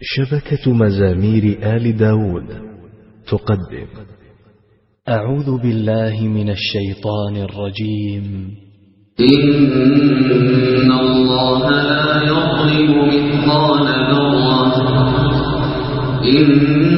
شبكة مزامير آل داود. تقدم. أعوذ بالله من الشيطان الرجيم. إن الله لا يظلم مثقال ذرة. إن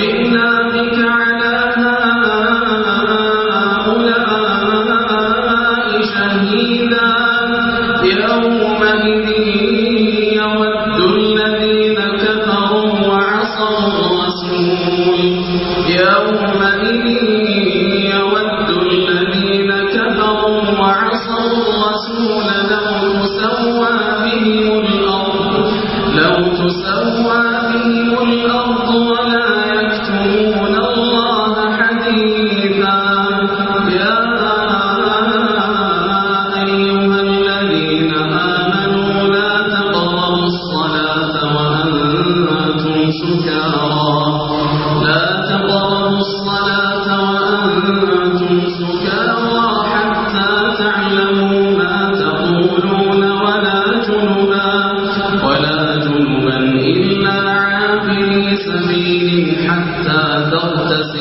وجئنا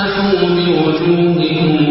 فَأْتُوا